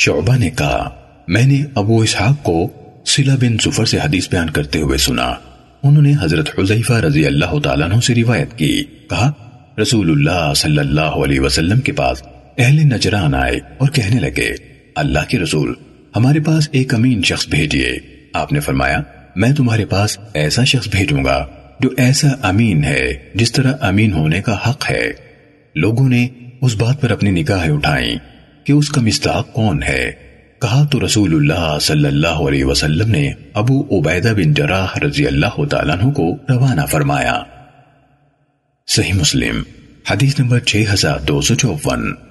شعبہ نے کہا، میں نے ابو اسحاق کو سلا بن زفر سے حدیث بیان کرتے ہوئے سنا۔ انہوں نے حضرت حضیفہ رضی اللہ تعالیٰ عنہ سے روایت کی۔ کہا، رسول اللہ صلی اللہ علیہ وسلم کے پاس اہل نجران آئے اور کہنے لگے، اللہ کے رسول، ہمارے پاس ایک امین شخص بھیجئے آپ نے فرمایا، میں تمہارے پاس ایسا شخص بھیجوں گا جو ایسا امین ہے جس طرح امین ہونے کا حق ہے۔ لوگوں نے اس بات پر اپنی نگاہیں اٹھائیں۔ کہ اس کا مصداق کون ہے؟ کہا تو رسول اللہ صلی اللہ علیہ وسلم نے ابو عبیدہ بن جراح رضی اللہ تعالیٰ عنہ کو روانہ فرمایا۔ صحیح مسلم، حدیث نمبر 6254